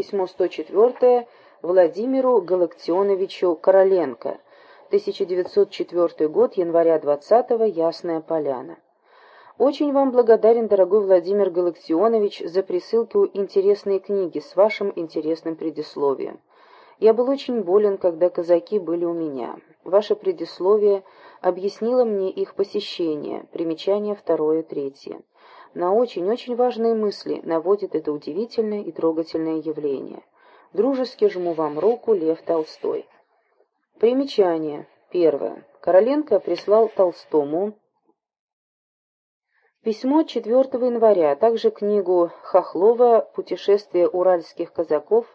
Письмо 104 Владимиру Галактионовичу Короленко. 1904 год, января 20-го, Ясная Поляна. Очень вам благодарен, дорогой Владимир Галактионович, за присылку интересной книги с вашим интересным предисловием. Я был очень болен, когда казаки были у меня. Ваше предисловие объяснило мне их посещение, примечание второе, третье. На очень-очень важные мысли наводит это удивительное и трогательное явление. Дружески жму вам руку, Лев Толстой. Примечание. Первое. Короленко прислал Толстому письмо 4 января, а также книгу Хохлова «Путешествие уральских казаков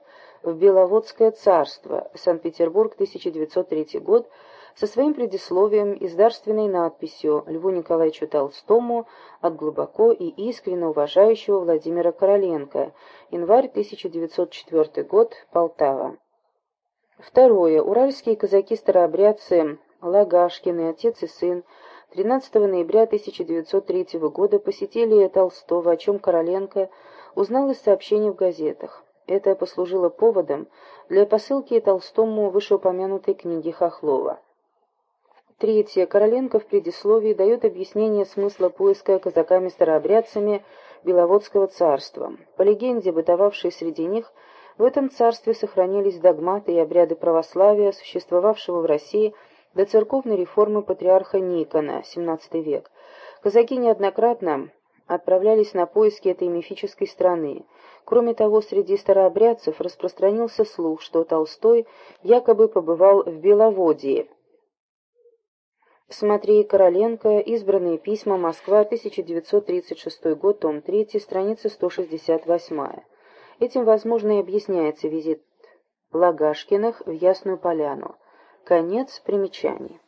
в Беловодское царство», Санкт-Петербург, 1903 год, со своим предисловием и с надписью Льву Николаевичу Толстому от глубоко и искренне уважающего Владимира Короленко, январь 1904 год, Полтава. Второе. Уральские казаки-старообрядцы Лагашкины, отец и сын, 13 ноября 1903 года посетили Толстого, о чем Короленко узнал из сообщений в газетах. Это послужило поводом для посылки Толстому вышеупомянутой книги Хохлова. Третье. Короленко в предисловии дает объяснение смысла поиска казаками-старообрядцами Беловодского царства. По легенде, бытовавшей среди них, в этом царстве сохранились догматы и обряды православия, существовавшего в России до церковной реформы патриарха Никона, XVII век. Казаки неоднократно отправлялись на поиски этой мифической страны. Кроме того, среди старообрядцев распространился слух, что Толстой якобы побывал в Беловодье, Смотри Короленко, избранные письма, Москва, 1936 год, том 3, страница 168. Этим, возможно, и объясняется визит Лагашкиных в Ясную Поляну. Конец примечаний.